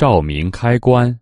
照明开关。